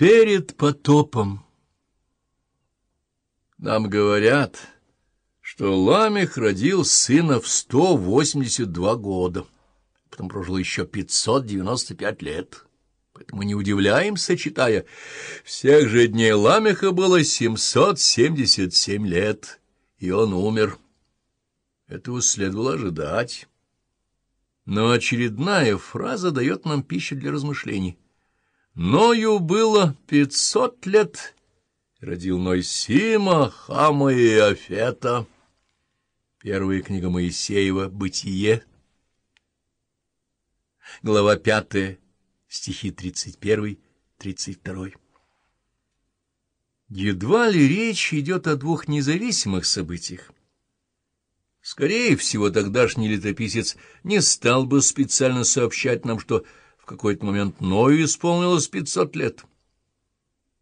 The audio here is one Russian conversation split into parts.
Перед потопом. Нам говорят, что Ламех родил сына в 182 года, потом прожил еще 595 лет. Поэтому не удивляемся, читая, всех же дней Ламеха было 777 лет, и он умер. Этого следовало ожидать. Но очередная фраза дает нам пищу для размышлений. Ною было пятьсот лет, родил Ной Сима, Хама и Афета. Первая книга Моисеева «Бытие», глава пятая, стихи тридцать первый, тридцать второй. Едва ли речь идет о двух независимых событиях. Скорее всего, тогдашний летописец не стал бы специально сообщать нам, что какой-то момент Ною исполнилось пятьсот лет.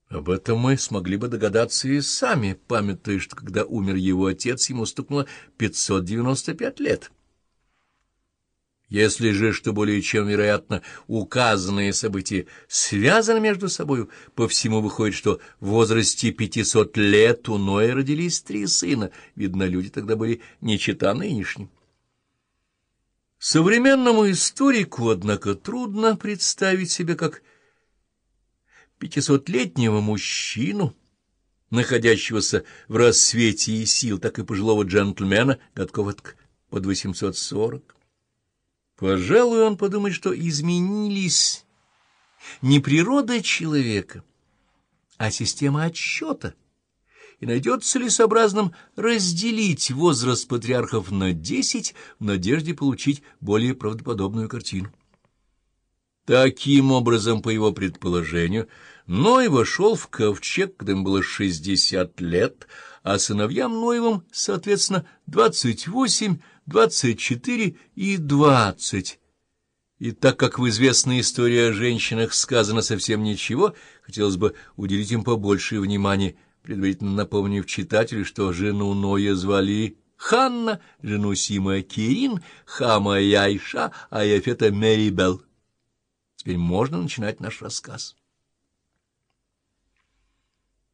Об этом мы смогли бы догадаться и сами, памятуя, что когда умер его отец, ему стукнуло пятьсот девяносто пять лет. Если же, что более чем вероятно, указанные события связаны между собою, по всему выходит, что в возрасте пятисот лет у Ноя родились три сына. Видно, люди тогда были не чета нынешним. Современному историку, однако, трудно представить себе как пятисотлетнего мужчину, находящегося в рассвете и сил, так и пожилого джентльмена, годков под 840. Пожалуй, он подумает, что изменились не природа человека, а система отсчета — и найдется ли сообразным разделить возраст патриархов на десять в надежде получить более правдоподобную картину. Таким образом, по его предположению, Ной вошел в ковчег, когда ему было шестьдесят лет, а сыновьям Ноевым, соответственно, двадцать восемь, двадцать четыре и двадцать. И так как в известной истории о женщинах сказано совсем ничего, хотелось бы уделить им побольше внимания – предварительно напомнив читателю, что жену Ноя звали Ханна, жену Сима Кирин, Хама Яйша, а Яфета Мерибел. Теперь можно начинать наш рассказ.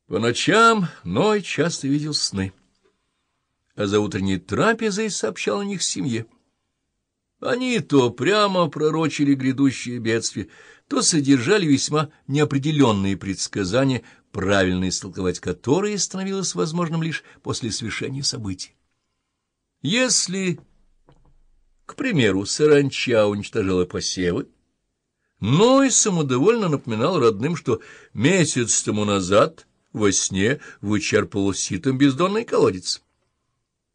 По ночам Ной часто видел сны, а за утренней трапезой сообщал о них семье. Они то прямо пророчили грядущее бедствие, то содержали весьма неопределенные предсказания, правильно истолковать которые становилось возможным лишь после свершения событий. Если, к примеру, саранча уничтожала посевы, Ной самодовольно напоминал родным, что месяц тому назад во сне вычерпывал ситом бездонный колодец.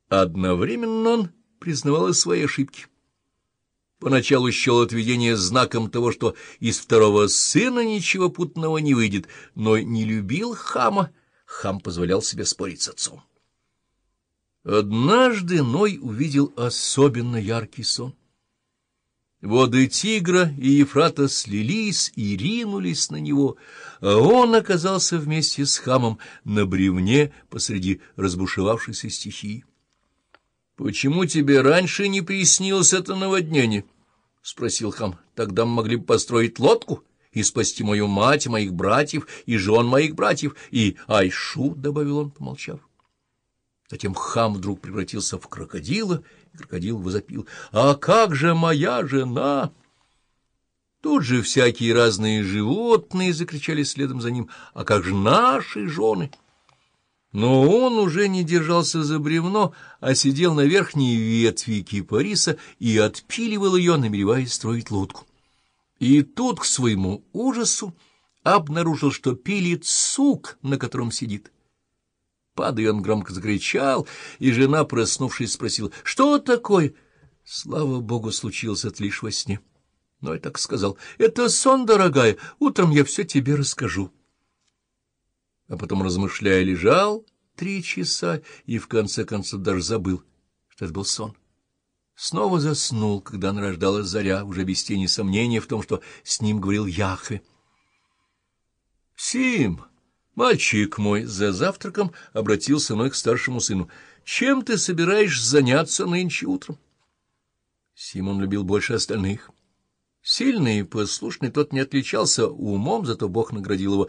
Одновременно он признавал и свои ошибки. Поначалу счел отведение знаком того, что из второго сына ничего путного не выйдет, но не любил хама. Хам позволял себе спорить с отцом. Однажды Ной увидел особенно яркий сон. Воды Тигра и Ефрата слились и ринулись на него, а он оказался вместе с хамом на бревне посреди разбушевавшейся стихии. «Почему тебе раньше не приснилось это наводнение?» — спросил хам. «Тогда мы могли бы построить лодку и спасти мою мать, моих братьев и жен моих братьев, и Айшу», — добавил он, помолчав. Затем хам вдруг превратился в крокодила, и крокодил возопил. «А как же моя жена?» Тут же всякие разные животные закричали следом за ним. «А как же наши жены?» Но он уже не держался за бревно, а сидел на верхней ветви кипариса и отпиливал ее, намереваясь строить лодку. И тут, к своему ужасу, обнаружил, что пилит сук, на котором сидит. Падая, он громко закричал, и жена, проснувшись, спросила, «Что такое?» Слава богу, случилось это лишь во сне. Но я так сказал, «Это сон, дорогая, утром я все тебе расскажу» а потом, размышляя, лежал три часа и в конце концов даже забыл, что это был сон. Снова заснул, когда нарождалась заря, уже без тени сомнения в том, что с ним говорил Яхве. «Сим, мальчик мой!» — за завтраком обратился мой к старшему сыну. «Чем ты собираешься заняться нынче утром?» Симон любил больше остальных. Сильный и послушный тот не отличался умом, зато Бог наградил его